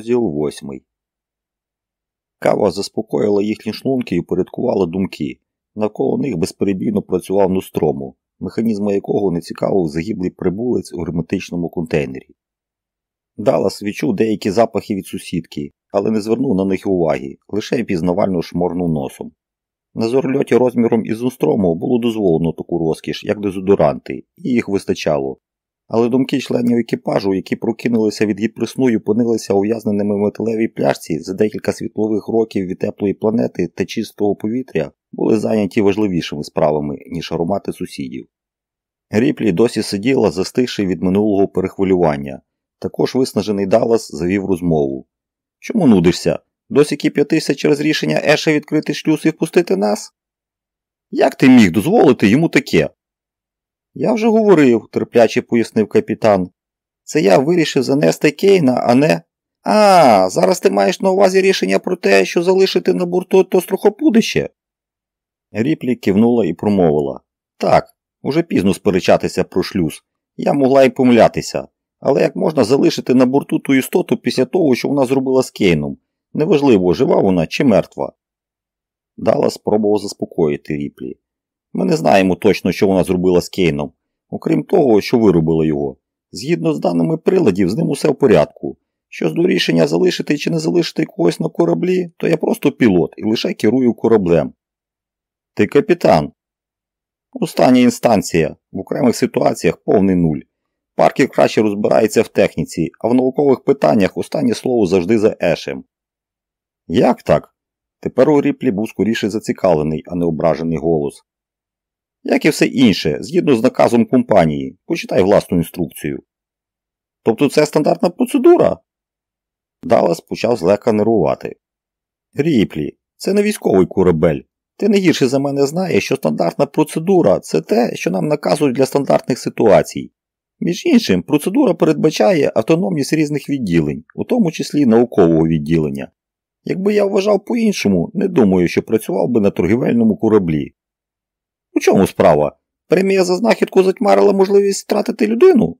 Розділ восьмий. Кава заспокоїла їхні шлунки і порядкувала думки. Навколо них безперебійно працював нустрому, механізм якого не цікавив загиблий прибулець у герметичному контейнері. Даллас відчув деякі запахи від сусідки, але не звернув на них уваги, лише пізнавально шморнув носом. На зорльоті розміром із нустрому було дозволено таку розкіш, як дезодоранти, і їх вистачало. Але думки членів екіпажу, які прокинулися від гіпресну і опинилися ув'язненими в металевій пляшці за декілька світлових років від теплої планети та чистого повітря, були зайняті важливішими справами, ніж аромати сусідів. Гріплі досі сиділа, застигши від минулого перехвилювання. Також виснажений Даллас завів розмову. Чому нудишся? Досі кип'ятися через рішення Еша відкрити шлюз і впустити нас? Як ти міг дозволити йому таке? Я вже говорив, терпляче пояснив капітан. Це я вирішив занести Кейна, а не. А, зараз ти маєш на увазі рішення про те, що залишити на борту то струхопудище? Ріплі кивнула і промовила. Так, уже пізно сперечатися про шлюз. Я могла й помилятися. Але як можна залишити на борту ту істоту після того, що вона зробила з Кейном? Неважливо, жива вона чи мертва. Дала спробував заспокоїти Ріплі. Ми не знаємо точно, що вона зробила з Кейном, окрім того, що виробила його. Згідно з даними приладів, з ним усе в порядку. Що до рішення залишити чи не залишити когось на кораблі, то я просто пілот і лише керую кораблем. Ти капітан. Остання інстанція. В окремих ситуаціях повний нуль. Паркер краще розбирається в техніці, а в наукових питаннях останнє слово завжди за Ешем. Як так? Тепер у ріплі був скоріше зацікавлений, а не ображений голос. Як і все інше, згідно з наказом компанії, почитай власну інструкцію. Тобто це стандартна процедура? Даллас почав злегка нервувати. Ріплі, це не військовий корабель. Ти не гірше за мене знаєш, що стандартна процедура це те, що нам наказують для стандартних ситуацій. Між іншим, процедура передбачає автономність різних відділень, у тому числі наукового відділення. Якби я вважав по-іншому, не думаю, що працював би на торгівельному кораблі. У чому справа? Премія за знахідку затьмарила можливість втратити людину?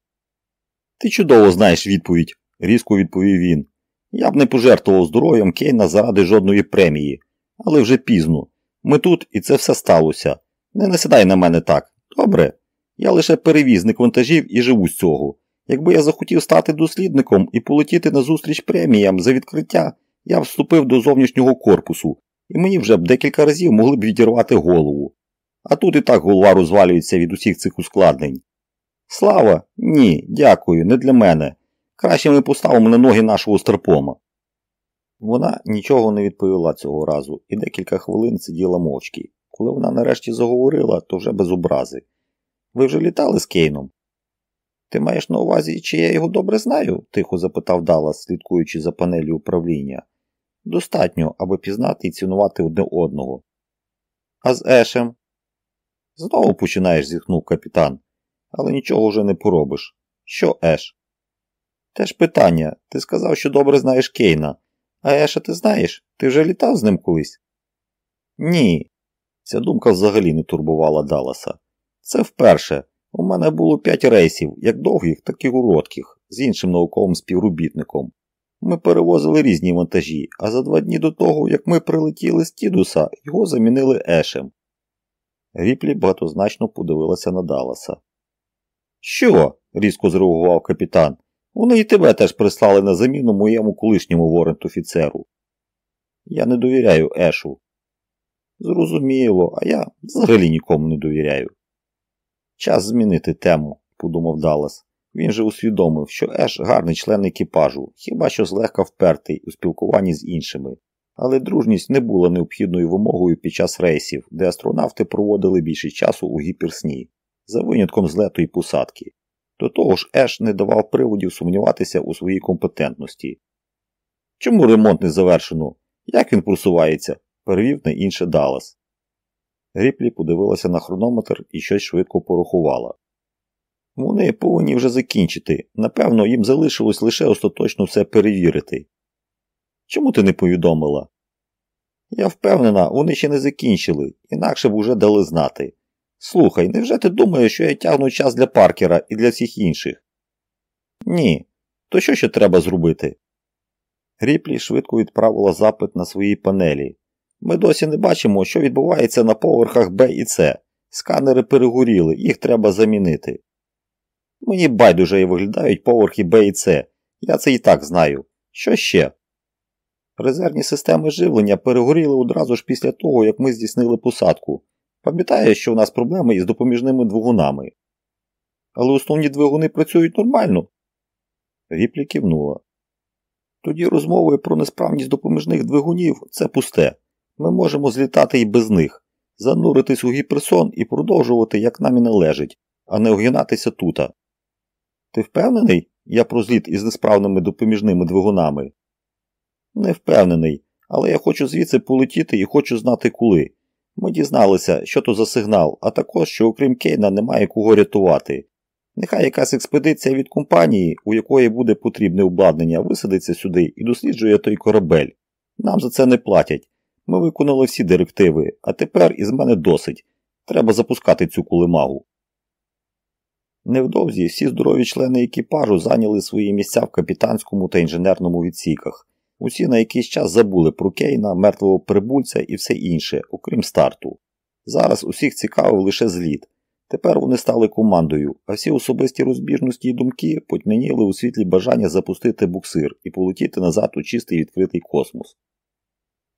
Ти чудово знаєш відповідь, різко відповів він. Я б не пожертвував здоров'ям Кейна заради жодної премії, але вже пізно. Ми тут і це все сталося. Не насідай на мене так. Добре. Я лише перевізник вантажів і живу з цього. Якби я захотів стати дослідником і полетіти на зустріч преміям за відкриття, я б вступив до зовнішнього корпусу, і мені вже б декілька разів могли б відірвати голову. А тут і так голова розвалюється від усіх цих ускладнень. Слава, ні, дякую, не для мене. Краще ми поставимо на ноги нашого старпома. Вона нічого не відповіла цього разу і декілька хвилин сиділа мовчки. Коли вона нарешті заговорила, то вже без образи. Ви вже літали з Кейном? Ти маєш на увазі, чи я його добре знаю? тихо запитав Даллас, слідкуючи за панелью управління. Достатньо, аби пізнати і цінувати одне одного. А з Ешем? Знову починаєш, зітхнув капітан, але нічого вже не поробиш. Що Еш? Теж питання. Ти сказав, що добре знаєш Кейна. А Еша ти знаєш? Ти вже літав з ним колись? Ні. Ця думка взагалі не турбувала Далласа. Це вперше. У мене було п'ять рейсів, як довгих, так і коротких, з іншим науковим співробітником. Ми перевозили різні вантажі, а за два дні до того, як ми прилетіли з Тідуса, його замінили Ешем. Ріплі багатозначно подивилася на Далласа. Що? різко зреагував капітан. Вони і тебе теж прислали на заміну моєму колишньому ворент-офіцеру. Я не довіряю Ешу. Зрозуміло, а я взагалі нікому не довіряю. Час змінити тему, подумав Даллас. Він же усвідомив, що Еш гарний член екіпажу, хіба що злегка впертий у спілкуванні з іншими. Але дружність не була необхідною вимогою під час рейсів, де астронавти проводили більше часу у гіперсні, за винятком злету і посадки. До того ж, Еш не давав приводів сумніватися у своїй компетентності. Чому ремонт не завершено? Як він просувається? перевів на інше Даллас. Гріплі подивилася на хронометр і щось швидко порахувала. Вони повинні вже закінчити. Напевно, їм залишилось лише остаточно все перевірити. Чому ти не повідомила? Я впевнена, вони ще не закінчили, інакше б уже дали знати. Слухай, невже ти думаєш, що я тягну час для паркера і для всіх інших? Ні. То що ще треба зробити? Ріплі швидко відправила запит на своїй панелі. Ми досі не бачимо, що відбувається на поверхах Б і С. Сканери перегоріли, їх треба замінити. Мені байдуже виглядають поверхи Б і С. Я це і так знаю. Що ще? Резервні системи живлення перегоріли одразу ж після того, як ми здійснили посадку. Пам'ятаєш, що у нас проблеми із допоміжними двигунами. Але основні двигуни працюють нормально. Ріплі кивнула. Тоді розмови про несправність допоміжних двигунів це пусте. Ми можемо злітати і без них, зануритись у гіперсон і продовжувати, як нам і належить, а не огинатися тута. Ти впевнений, я про зліт із несправними допоміжними двигунами? Не впевнений, але я хочу звідси полетіти і хочу знати коли. Ми дізналися, що то за сигнал, а також, що окрім Кейна немає кого рятувати. Нехай якась експедиція від компанії, у якої буде потрібне обладнання, висадиться сюди і досліджує той корабель. Нам за це не платять. Ми виконали всі директиви, а тепер із мене досить. Треба запускати цю кулемагу. Невдовзі всі здорові члени екіпажу зайняли свої місця в капітанському та інженерному відсіках. Усі на якийсь час забули про Кейна, мертвого прибульця і все інше, окрім старту. Зараз усіх цікавив лише зліт. Тепер вони стали командою, а всі особисті розбіжності і думки потьмяніли у світлі бажання запустити буксир і полетіти назад у чистий відкритий космос.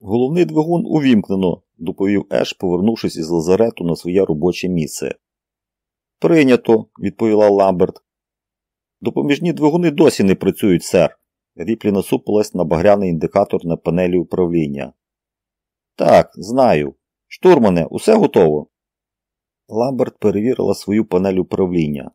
Головний двигун увімкнено, доповів Еш, повернувшись із лазарету на своє робоче місце. Прийнято, відповіла Ламберт. Допоміжні двигуни досі не працюють, сер. Ріплі насупилась на багряний індикатор на панелі управління. Так, знаю. Штурмане, усе готово. Ламберт перевірила свою панель управління.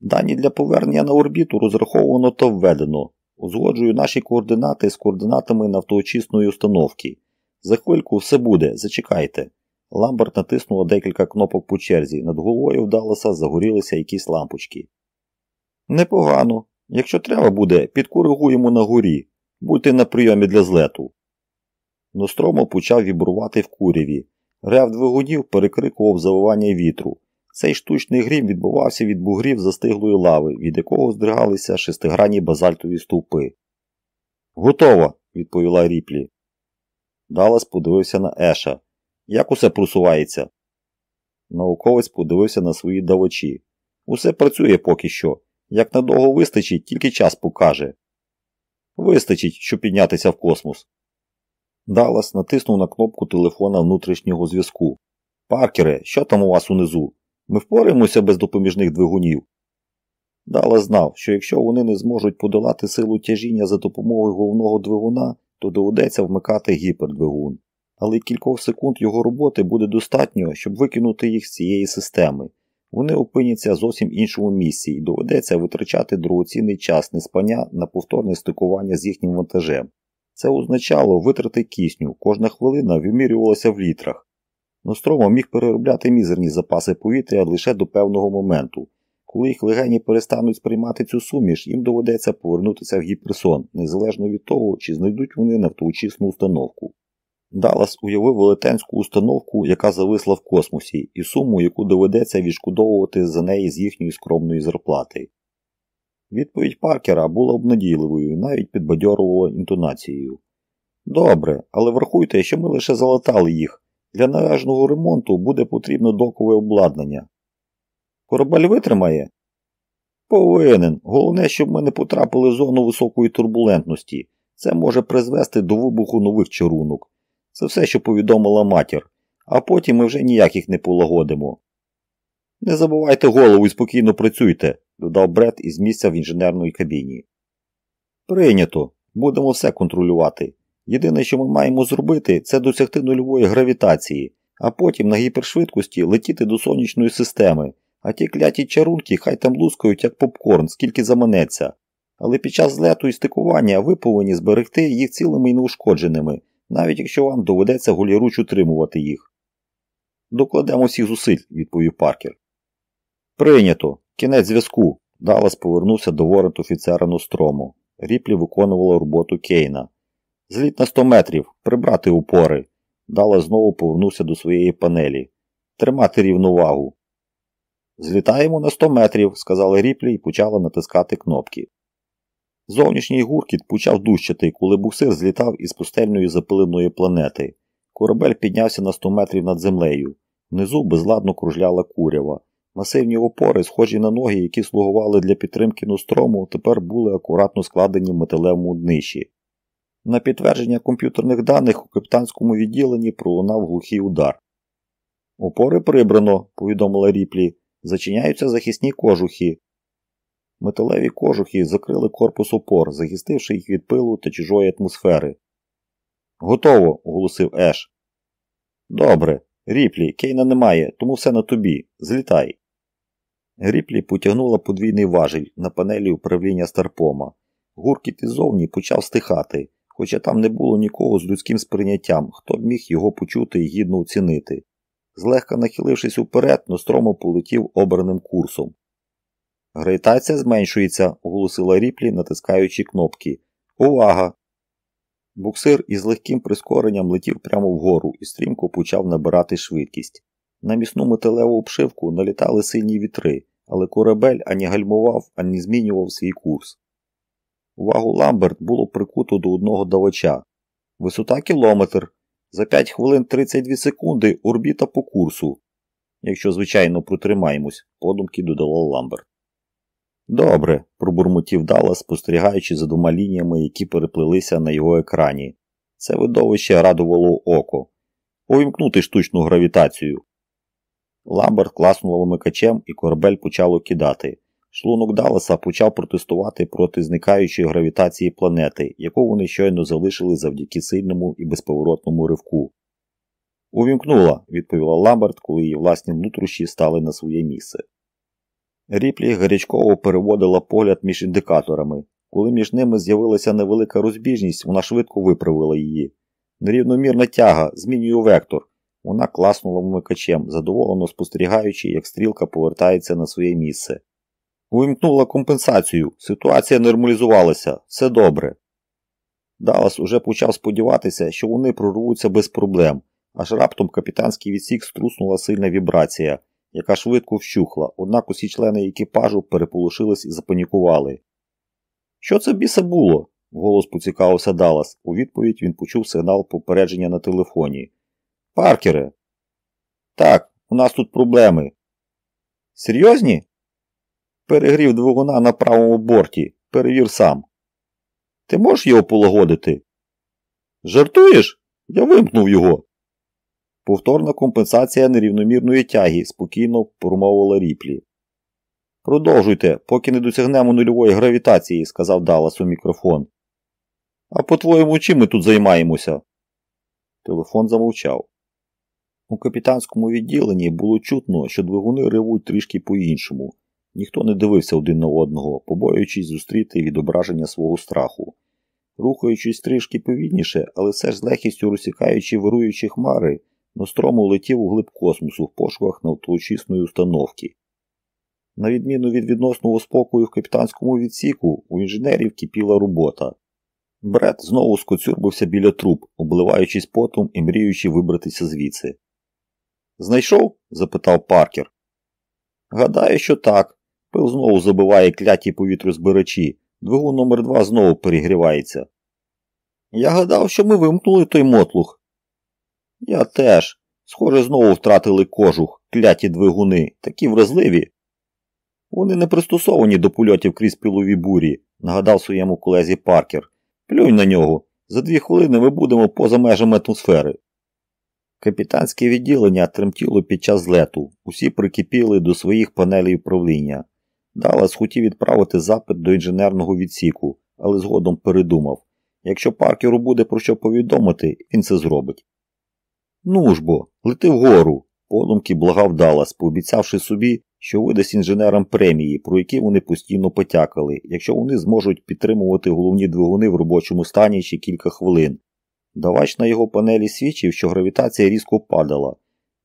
Дані для повернення на орбіту розраховано та введено. Узгоджую наші координати з координатами нафтоочисної установки. За хвильку все буде, зачекайте. Ламберт натиснула декілька кнопок по черзі. Над головою вдалося загорілися якісь лампочки. Непогано. Якщо треба буде, підкоригуємо на горі. Будьте на прийомі для злету. Ностромо почав вібрувати в куряві. Рев двигунів перекрикував завивання вітру. Цей штучний грім відбувався від бугрів застиглої лави, від якого здригалися шестигранні базальтові стовпи. Готово, відповіла ріплі. Далас подивився на Еша. Як усе просувається? Науковець подивився на свої давачі. Усе працює поки що. Як надовго вистачить, тільки час покаже. Вистачить, щоб піднятися в космос. Даллас натиснув на кнопку телефона внутрішнього зв'язку. Паркере, що там у вас унизу? Ми впораємося без допоміжних двигунів. Даллас знав, що якщо вони не зможуть подолати силу тяжіння за допомогою головного двигуна, то доведеться вмикати гіпердвигун. Але кількох секунд його роботи буде достатньо, щоб викинути їх з цієї системи. Вони опиняться зовсім іншому місці і доведеться витрачати дорогоцінний час неспання на повторне стикування з їхнім вантажем. Це означало витрати кисню, кожна хвилина вимірювалася в літрах. Ностромо міг переробляти мізерні запаси повітря лише до певного моменту. Коли їх легені перестануть сприймати цю суміш, їм доведеться повернутися в гіперсон, незалежно від того, чи знайдуть вони нафтоочисну установку. Даллас уявив велетенську установку, яка зависла в космосі, і суму, яку доведеться відшкодовувати за неї з їхньої скромної зарплати. Відповідь Паркера була обнадійливою і навіть підбадьорувала інтонацією. Добре, але врахуйте, що ми лише залатали їх. Для належного ремонту буде потрібно докове обладнання. Корабель витримає? Повинен. Головне, щоб ми не потрапили в зону високої турбулентності. Це може призвести до вибуху нових чарунок. Це все, що повідомила матір, а потім ми вже ніяких не полагодимо. Не забувайте голову і спокійно працюйте, додав Бред із місця в інженерній кабіні. Прийнято. Будемо все контролювати. Єдине, що ми маємо зробити, це досягти нульової гравітації, а потім на гіпершвидкості летіти до сонячної системи, а ті кляті чарунки хай там лускають, як попкорн, скільки заманеться. Але під час злету і стикування ви повинні зберегти їх цілими і неушкодженими, навіть якщо вам доведеться голіруч утримувати їх. Докладемо всіх зусиль, відповів Паркер. Прийнято. Кінець зв'язку. Даллас повернувся до ворот офіцера Нострому. Ріплі виконувала роботу Кейна. Зліт на 100 метрів, прибрати упори. Даллас знову повернувся до своєї панелі. Тримати рівновагу. Злітаємо на 100 метрів, сказала Ріплі і почала натискати кнопки. Зовнішній гуркіт почав дущати, коли буксир злітав із пустельної запиленої планети. Корабель піднявся на 100 метрів над землею. Внизу безладно кружляла курява. Масивні опори, схожі на ноги, які слугували для підтримки нострому, тепер були акуратно складені в металевому днищі. На підтвердження комп'ютерних даних у капітанському відділенні пролунав глухий удар. Опори прибрано, повідомила ріплі, зачиняються захисні кожухи. Металеві кожухи закрили корпус опор, захистивши їх від пилу та чужої атмосфери. Готово, оголосив Еш. Добре, ріплі, Кейна немає, тому все на тобі. Злітай. Гріплі потягнула подвійний важіль на панелі управління Старпома. Гуркіт іззовні почав стихати, хоча там не було нікого з людським сприйняттям, хто б міг його почути і гідно оцінити. Злегка нахилившись уперед, Ностромо полетів обраним курсом. Гравітація зменшується, оголосила ріплі, натискаючи кнопки. Увага! Буксир із легким прискоренням летів прямо вгору і стрімко почав набирати швидкість. На місну металеву обшивку налітали сильні вітри, але корабель ані гальмував, ані змінював свій курс. Увагу Ламберт було прикуто до одного давача. Висота кілометр. За 5 хвилин 32 секунди орбіта по курсу. Якщо, звичайно, протримаємось, подумки додала Ламберт. Добре, пробурмотів Дала, спостерігаючи за двома лініями, які переплилися на його екрані. Це видовище радувало око. Увімкнути штучну гравітацію. Ламберт класнув вимикачем і корабель почало кидати. Шлунок Далласа почав протестувати проти зникаючої гравітації планети, яку вони щойно залишили завдяки сильному і безповоротному ривку. Увімкнула, відповіла Ламберт, коли її власні внутрішні стали на своє місце. Ріплі гарячково переводила погляд між індикаторами. Коли між ними з'явилася невелика розбіжність, вона швидко виправила її. Нерівномірна тяга, змінюю вектор. Вона класнула вмикачем, задоволено спостерігаючи, як стрілка повертається на своє місце. Увімкнула компенсацію, ситуація нормалізувалася, все добре. Даллас уже почав сподіватися, що вони прорвуться без проблем, аж раптом капітанський відсік струснула сильна вібрація, яка швидко вщухла, однак усі члени екіпажу переполошились і запанікували. Що це біса було? вголос поцікавився Даллас. У відповідь він почув сигнал попередження на телефоні. Паркере. Так, у нас тут проблеми. Серйозні? Перегрів двигуна на правому борті. Перевір сам. Ти можеш його полагодити? Жартуєш? Я вимкнув його. Повторна компенсація нерівномірної тяги, спокійно промовила ріплі. Продовжуйте, поки не досягнемо нульової гравітації, сказав Даллас у мікрофон. А по-твоєму, чим ми тут займаємося? Телефон замовчав. У капітанському відділенні було чутно, що двигуни ревуть трішки по-іншому. Ніхто не дивився один на одного, побоюючись зустріти відображення свого страху. Рухаючись трішки повільніше, але все ж з легкістю розсікаючи вируючі хмари, Нострому летів у глиб космосу в пошуках навтолочисної установки. На відміну від відносного спокою в капітанському відсіку, у інженерів кипіла робота. Бред знову скоцюрбився біля труб, обливаючись потом і мріючи вибратися звідси. Знайшов? запитав Паркер. Гадаю, що так. Пил знову забиває кляті повітрозбирачі. Двигун номер 2 знову перегрівається. Я гадав, що ми вимкнули той мотлух. Я теж. Схоже, знову втратили кожух, кляті двигуни, такі вразливі. Вони не пристосовані до польотів крізь пилові бурі, нагадав своєму колезі Паркер. Плюнь на нього. За дві хвилини ми будемо поза межами атмосфери. Капітанське відділення тремтіло під час злету, усі прикипіли до своїх панелей управління. Даллас хотів відправити запит до інженерного відсіку, але згодом передумав якщо паркеру буде про що повідомити, він це зробить. Ну ж бо, лети вгору, подумки благав Даллас, пообіцявши собі, що видасть інженерам премії, про які вони постійно потякали, якщо вони зможуть підтримувати головні двигуни в робочому стані ще кілька хвилин. Давач на його панелі свідчив, що гравітація різко падала.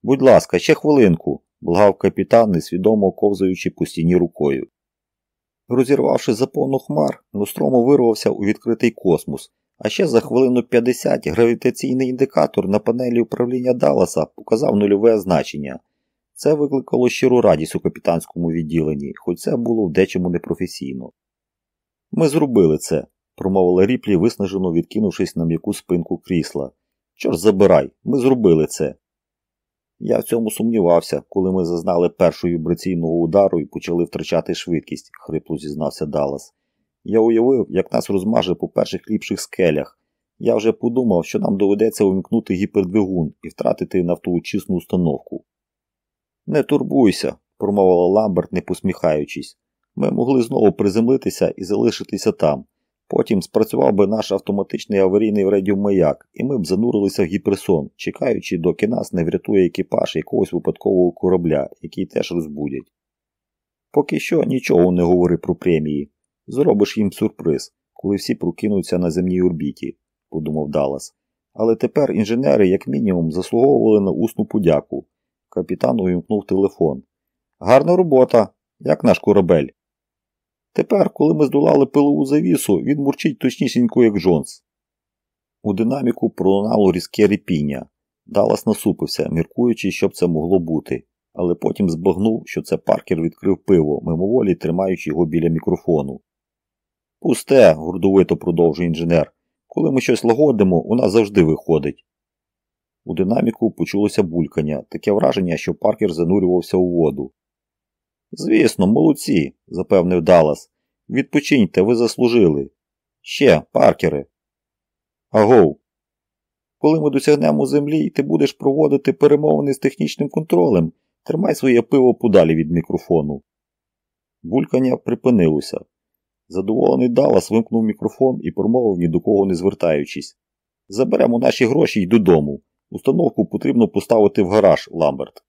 Будь ласка, ще хвилинку, благав капітан, несвідомо ковзаючи по стіні рукою. Розірвавши заповну хмар, Ностромо вирвався у відкритий космос, а ще за хвилину 50 гравітаційний індикатор на панелі управління Далласа показав нульове значення. Це викликало щиру радість у капітанському відділенні, хоч це було в дечому непрофесійно. Ми зробили це, промовила ріплі, виснажено відкинувшись на м'яку спинку крісла. Чорт забирай, ми зробили це. Я в цьому сумнівався, коли ми зазнали першого вібраційного удару і почали втрачати швидкість, хрипло зізнався Даллас. Я уявив, як нас розмаже по перших ліпших скелях. Я вже подумав, що нам доведеться увімкнути гіпердвигун і втратити нафтоочисну установку. Не турбуйся, промовила Ламберт, не посміхаючись. Ми могли знову приземлитися і залишитися там. Потім спрацював би наш автоматичний аварійний радіомаяк, і ми б занурилися в гіперсон, чекаючи, доки нас не врятує екіпаж якогось випадкового корабля, який теж розбудять. Поки що нічого не говори про премії. Зробиш їм сюрприз, коли всі прокинуться на земній орбіті, подумав Даллас. Але тепер інженери, як мінімум, заслуговували на усну подяку. Капітан увімкнув телефон. Гарна робота, як наш корабель. Тепер, коли ми здолали пилову завісу, він мурчить точнісінько, як Джонс. У динаміку пролунало різке репіння. Даллас насупився, міркуючи, що б це могло бути, але потім збагнув, що це паркер відкрив пиво, мимоволі тримаючи його біля мікрофону. Пусте, гордовито продовжує інженер. Коли ми щось лагодимо, у нас завжди виходить. У динаміку почулося булькання, таке враження, що паркер занурювався у воду. Звісно, молодці, запевнив Даллас. Відпочиньте, ви заслужили. Ще, паркери. Агов. Коли ми досягнемо землі, ти будеш проводити перемовини з технічним контролем, тримай своє пиво подалі від мікрофону. Булькання припинилося. Задоволений Даллас вимкнув мікрофон і промовив ні до кого не звертаючись. Заберемо наші гроші й додому. Установку потрібно поставити в гараж, Ламберт.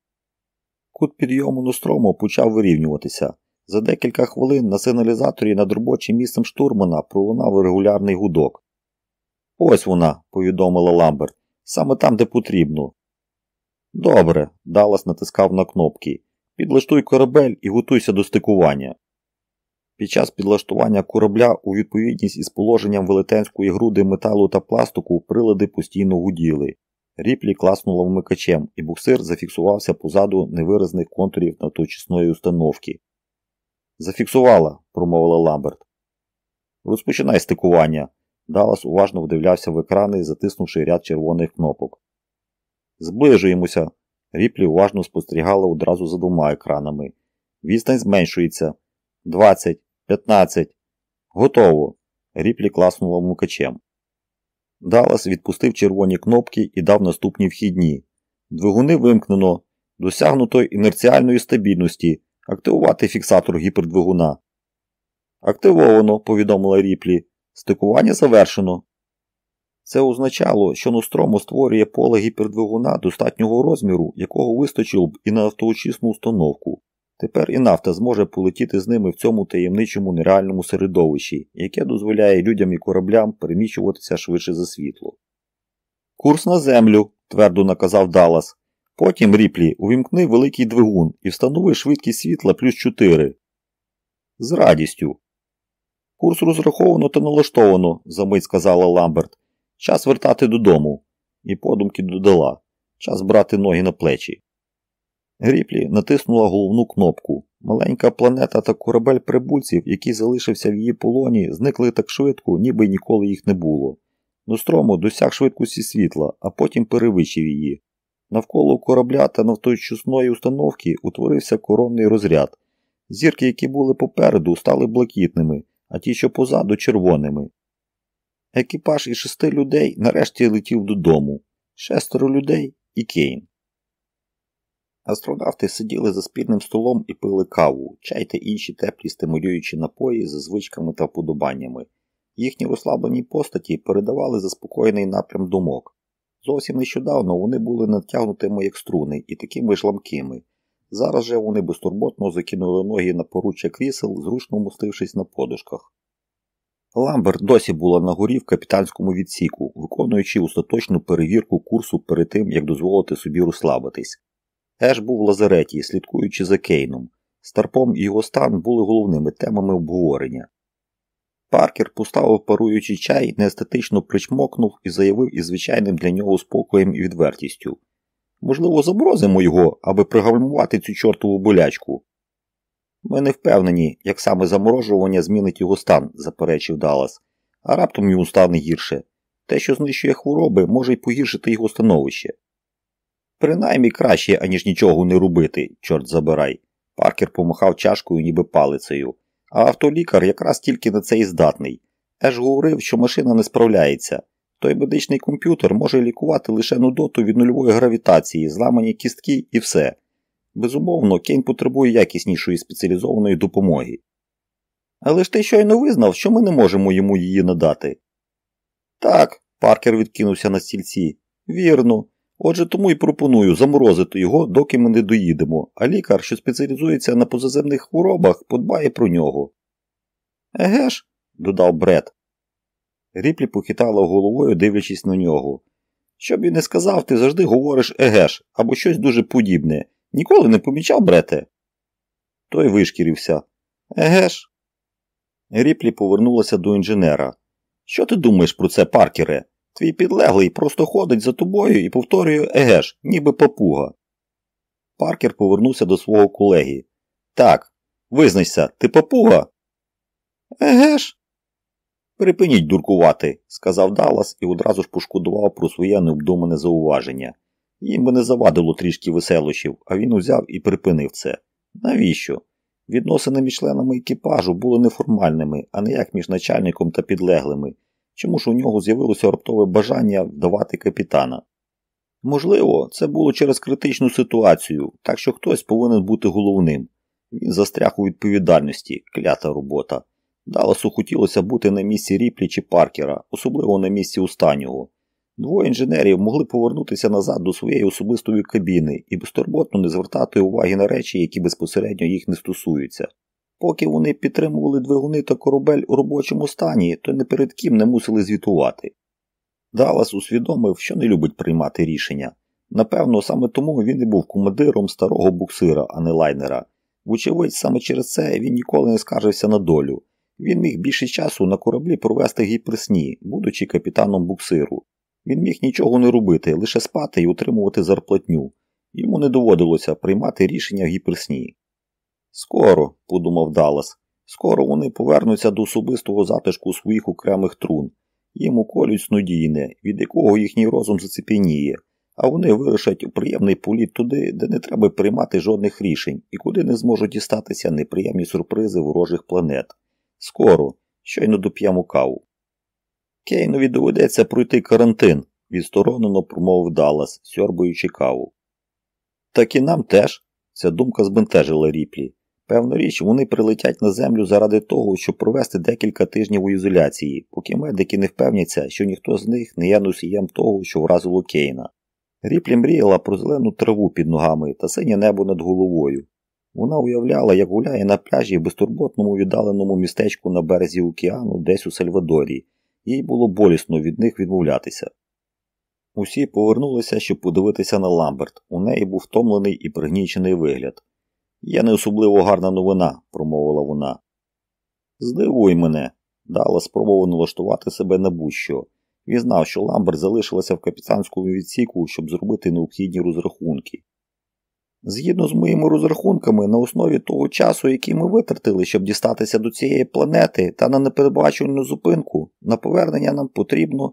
Кут підйому Нострому почав вирівнюватися. За декілька хвилин на сигналізаторі над робочим місцем штурмана пролунав регулярний гудок. Ось вона, повідомила Ламберт, саме там, де потрібно. Добре, Даллас натискав на кнопки. Підлаштуй корабель і готуйся до стикування. Під час підлаштування корабля у відповідність із положенням велетенської груди металу та пластику прилади постійно гуділи. Ріплі класнула вмикачем, і буксир зафіксувався позаду невиразних контурів навточисної установки. Зафіксувала, промовила Ламберт. Розпочинай стикування. Даллас уважно вдивлявся в екрани, затиснувши ряд червоних кнопок. Зближуємося. Ріплі уважно спостерігала одразу за двома екранами. Відстань зменшується. 20, 15. Готово. Ріплі класнула вмикачем. Даллас відпустив червоні кнопки і дав наступні вхідні. Двигуни вимкнено. Досягнуто інерціальної стабільності. Активувати фіксатор гіпердвигуна. Активовано, повідомила Ріплі. Стикування завершено. Це означало, що Нострому створює поле гіпердвигуна достатнього розміру, якого вистачило б і на автоочисну установку. Тепер і нафта зможе полетіти з ними в цьому таємничому нереальному середовищі, яке дозволяє людям і кораблям переміщуватися швидше за світло. Курс на землю, твердо наказав Даллас. Потім, ріплі, увімкни великий двигун і встанови швидкість світла плюс 4. З радістю. Курс розраховано та налаштовано, замить сказала Ламберт. Час вертати додому. І подумки додала. Час брати ноги на плечі. Гріплі натиснула головну кнопку. Маленька планета та корабель прибульців, який залишився в її полоні, зникли так швидко, ніби ніколи їх не було. Нострому досяг швидкості світла, а потім перевищив її. Навколо корабля та нафточисної установки утворився коронний розряд. Зірки, які були попереду, стали блакитними, а ті, що позаду, червоними. Екіпаж із шести людей нарешті летів додому. Шестеро людей і Кейн. Астронавти сиділи за спільним столом і пили каву, чай та інші теплі стимулюючі напої за звичками та вподобаннями. Їхні розслаблені постаті передавали заспокоєний напрям думок. Зовсім нещодавно вони були натягнутими як струни і такими ж ламкими. Зараз же вони безтурботно закинули ноги на поруччя крісел, зручно мустившись на подушках. Ламберт досі була на горі в капітанському відсіку, виконуючи остаточну перевірку курсу перед тим, як дозволити собі розслабитись. Еш був в лазареті, слідкуючи за Кейном. Старпом і його стан були головними темами обговорення. Паркер поставив паруючий чай, неестетично причмокнув і заявив із звичайним для нього спокоєм і відвертістю. Можливо, заморозимо його, аби пригальмувати цю чортову болячку. Ми не впевнені, як саме заморожування змінить його стан, заперечив Даллас. А раптом йому стане гірше. Те, що знищує хвороби, може й погіршити його становище. Принаймні краще, аніж нічого не робити, чорт забирай. Паркер помахав чашкою, ніби палицею. А автолікар якраз тільки на це і здатний. Еш говорив, що машина не справляється. Той медичний комп'ютер може лікувати лише нудоту від нульової гравітації, зламані кістки і все. Безумовно, Кейн потребує якіснішої спеціалізованої допомоги. Але ж ти щойно визнав, що ми не можемо йому її надати. Так, Паркер відкинувся на стільці. Вірно. Отже, тому і пропоную заморозити його, доки ми не доїдемо, а лікар, що спеціалізується на позаземних хворобах, подбає про нього. Еге ж, додав Бред. Ріплі похитала головою, дивлячись на нього. Щоб він не сказав, ти завжди говориш егеш або щось дуже подібне. Ніколи не помічав брете? Той вишкірився. Егеш. Ріплі повернулася до інженера. Що ти думаєш про це, паркере? Твій підлеглий просто ходить за тобою і повторює егеш, ніби папуга. Паркер повернувся до свого колеги. Так, визнайся, ти папуга? Егеш. Припиніть дуркувати, сказав Даллас і одразу ж пошкодував про своє необдумане зауваження. Їм би не завадило трішки веселощів, а він узяв і припинив це. Навіщо? Відносини між членами екіпажу були неформальними, а не як між начальником та підлеглими. Чому ж у нього з'явилося раптове бажання вдавати капітана? Можливо, це було через критичну ситуацію, так що хтось повинен бути головним. Він застряг у відповідальності, клята робота. Даласу хотілося бути на місці Ріплі чи Паркера, особливо на місці останнього. Двоє інженерів могли повернутися назад до своєї особистої кабіни і безтурботно не звертати уваги на речі, які безпосередньо їх не стосуються. Поки вони підтримували двигуни та корабель у робочому стані, то не перед ким не мусили звітувати. Даллас усвідомив, що не любить приймати рішення. Напевно, саме тому він і був командиром старого буксира, а не лайнера. Вочевидь, саме через це він ніколи не скаржився на долю. Він міг більше часу на кораблі провести гіперсні, будучи капітаном буксиру. Він міг нічого не робити, лише спати і отримувати зарплатню. Йому не доводилося приймати рішення в гіперсні. Скоро, подумав Даллас, скоро вони повернуться до особистого затишку своїх окремих трун. Їм уколють снодійне, від якого їхній розум зацепеніє, а вони вирушать у приємний політ туди, де не треба приймати жодних рішень і куди не зможуть дістатися неприємні сюрпризи ворожих планет. Скоро, щойно доп'ємо каву. Кейнові доведеться пройти карантин, відсторонено промовив Даллас, сьорбуючи каву. Так і нам теж, ця думка збентежила ріплі. Певна річ, вони прилетять на землю заради того, щоб провести декілька тижнів у ізоляції, поки медики не впевняться, що ніхто з них не є носієм того, що вразило Кейна. Ріплі мріяла про зелену траву під ногами та синє небо над головою. Вона уявляла, як гуляє на пляжі в безтурботному віддаленому містечку на березі океану десь у Сальвадорі. Їй було болісно від них відмовлятися. Усі повернулися, щоб подивитися на Ламберт. У неї був втомлений і пригнічений вигляд. Є не особливо гарна новина, промовила вона. Здивуй мене, Дала спробував налаштувати себе на будь-що. Він знав, що Ламберт залишилася в капітанському відсіку, щоб зробити необхідні розрахунки. Згідно з моїми розрахунками, на основі того часу, який ми витратили, щоб дістатися до цієї планети та на непередбачувальну зупинку, на повернення нам потрібно.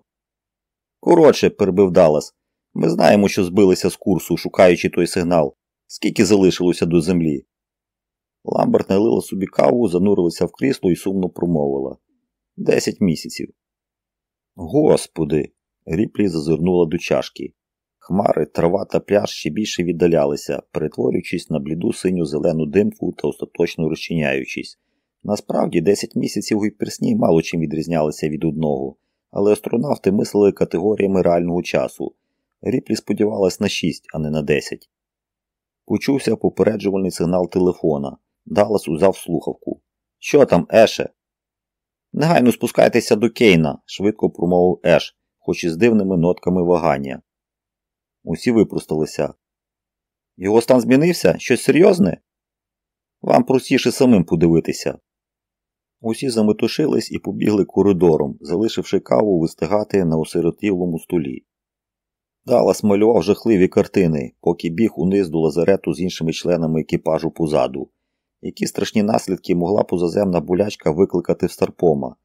Коротше, перебив Даллас, ми знаємо, що збилися з курсу, шукаючи той сигнал. Скільки залишилося до землі? Ламберт налила собі каву, занурилася в крісло і сумно промовила Десять місяців. Господи. Ріплі зазирнула до чашки. Хмари, трава та пляж ще більше віддалялися, перетворюючись на бліду синю зелену димку та остаточно розчиняючись. Насправді, 10 місяців у гіперсні мало чим відрізнялися від одного, але астронавти мислили категоріями реального часу. Ріплі сподівалась на 6, а не на 10. Почувся попереджувальний сигнал телефона. Даллас узяв слухавку. Що там, Еше? Негайно спускайтеся до Кейна, швидко промовив Еш, хоч і з дивними нотками вагання. Усі випросталися. Його стан змінився? Щось серйозне? Вам простіше самим подивитися. Усі заметушились і побігли коридором, залишивши каву вистигати на осиротілому столі. Далас малював жахливі картини, поки біг униз до лазарету з іншими членами екіпажу позаду. Які страшні наслідки могла позаземна болячка викликати в Старпома?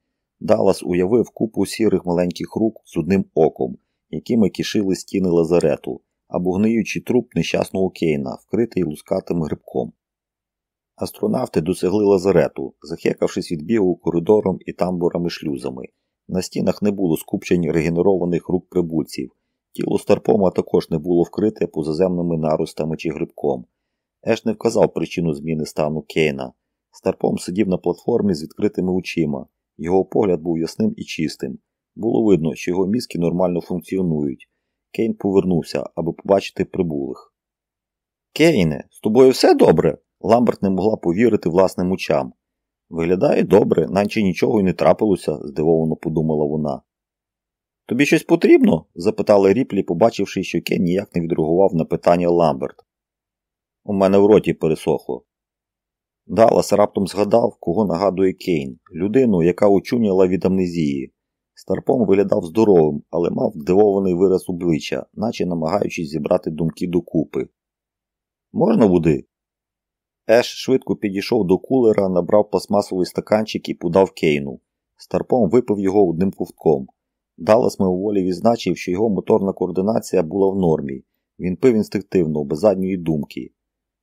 Даллас уявив купу сірих маленьких рук з одним оком, якими кишили стіни лазарету, або гниючий труп нещасного Кейна, вкритий лускатим грибком. Астронавти досягли лазарету, захекавшись від бігу коридором і тамбурами-шлюзами. На стінах не було скупчень регенерованих рук прибульців. Тіло Старпома також не було вкрите позаземними наростами чи грибком. Еш не вказав причину зміни стану Кейна. Старпом сидів на платформі з відкритими очима. Його погляд був ясним і чистим. Було видно, що його мізки нормально функціонують. Кейн повернувся, аби побачити прибулих. Кейне, з тобою все добре? Ламберт не могла повірити власним очам. Виглядає добре, наче нічого й не трапилося, здивовано подумала вона. Тобі щось потрібно? запитала Ріплі, побачивши, що Кен ніяк не відреагував на питання Ламберт. У мене в роті пересохло. Даллас раптом згадав, кого нагадує Кейн, людину, яка очуняла від амнезії. Старпом виглядав здоровим, але мав здивований вираз обличчя, наче намагаючись зібрати думки докупи. Можна води? Еш швидко підійшов до кулера, набрав пластмасовий стаканчик і подав Кейну. Старпом випив його одним ковтком. Даллас мимоволі відзначив, що його моторна координація була в нормі. Він пив інстинктивно, без задньої думки.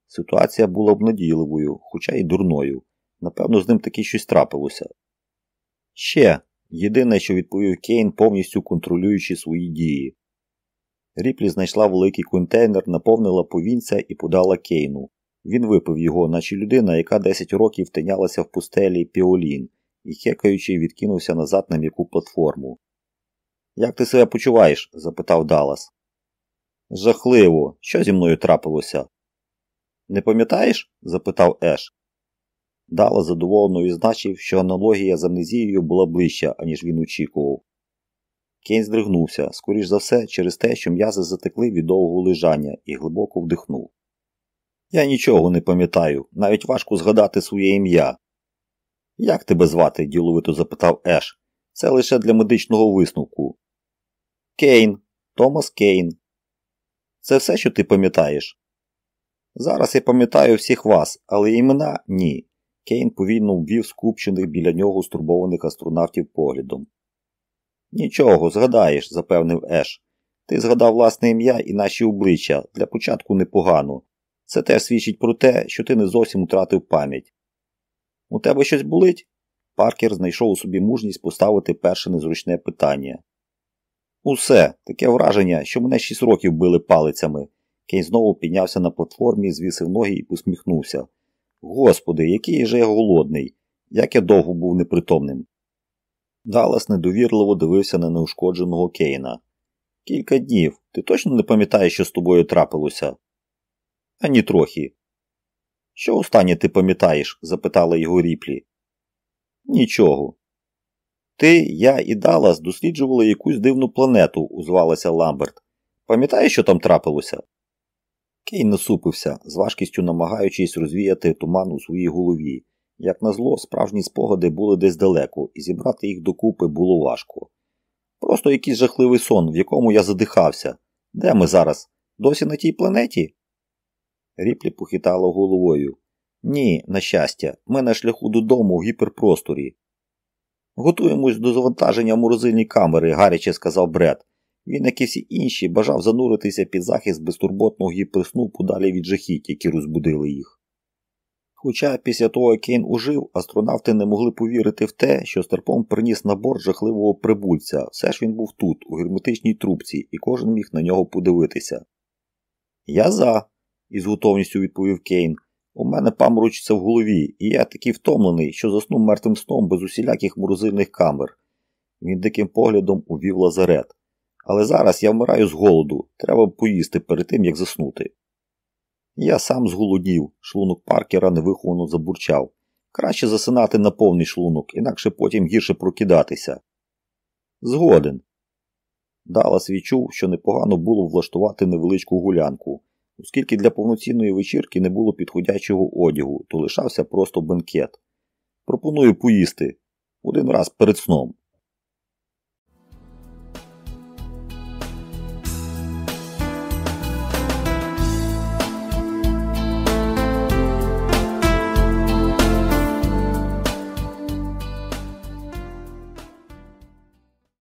Ситуація була обнадійливою, хоча й дурною. Напевно, з ним таки щось трапилося. Ще єдине, що відповів Кейн, повністю контролюючи свої дії. Ріплі знайшла великий контейнер, наповнила повінця і подала Кейну. Він випив його, наче людина, яка 10 років тинялася в пустелі Піолін і хекаючи відкинувся назад на м'яку платформу. Як ти себе почуваєш? запитав Даллас. Жахливо. Що зі мною трапилося? Не пам'ятаєш? запитав Еш. Дала задоволено відзначив, що аналогія з амнезією була ближча, аніж він очікував. Кейн здригнувся, скоріш за все, через те, що м'язи затекли від довгого лежання і глибоко вдихнув. Я нічого не пам'ятаю, навіть важко згадати своє ім'я. Як тебе звати? діловито запитав Еш. Це лише для медичного висновку. Кейн, Томас Кейн. Це все, що ти пам'ятаєш? Зараз я пам'ятаю всіх вас, але імена ні. Кейн повільно ввів скупчених біля нього стурбованих астронавтів поглядом. Нічого, згадаєш, запевнив Еш. Ти згадав власне ім'я і наші обличчя для початку непогано. Це теж свідчить про те, що ти не зовсім втратив пам'ять. У тебе щось болить? Паркер знайшов у собі мужність поставити перше незручне питання. Усе, таке враження, що мене шість років били палицями. Кейн знову піднявся на платформі, звісив ноги і посміхнувся. Господи, який же я голодний, як я довго був непритомним. Даллас недовірливо дивився на неушкодженого Кейна. Кілька днів. Ти точно не пам'ятаєш, що з тобою трапилося? Ані трохи. Що останнє ти пам'ятаєш? запитала його ріплі. Нічого. Ти, я і Даллас досліджували якусь дивну планету, узвалася Ламберт. Пам'ятаєш, що там трапилося? Кейн насупився, з важкістю намагаючись розвіяти туман у своїй голові. Як назло, справжні спогади були десь далеко, і зібрати їх докупи було важко. Просто якийсь жахливий сон, в якому я задихався. Де ми зараз? Досі на тій планеті? Ріплі похитала головою. Ні, на щастя, ми на шляху додому в гіперпросторі. Готуємось до завантаження морозильні камери, гаряче сказав Бред. Він, як і всі інші, бажав зануритися під захист безтурботного гіперсну подалі від жахіть, які розбудили їх. Хоча після того, як Кейн ужив, астронавти не могли повірити в те, що Старпом приніс на борт жахливого прибульця, все ж він був тут, у герметичній трубці, і кожен міг на нього подивитися. Я за, із готовністю відповів Кейн. У мене паморочиться в голові, і я такий втомлений, що заснув мертвим сном без усіляких морозильних камер. Він диким поглядом увів лазарет. Але зараз я вмираю з голоду, треба поїсти перед тим, як заснути. Я сам зголодів, шлунок паркера невиховано забурчав. Краще засинати на повний шлунок, інакше потім гірше прокидатися. Згоден. Далас відчув, що непогано було влаштувати невеличку гулянку. Оскільки для повноцінної вечірки не було підходячого одягу, то лишався просто бенкет. Пропоную поїсти один раз перед сном.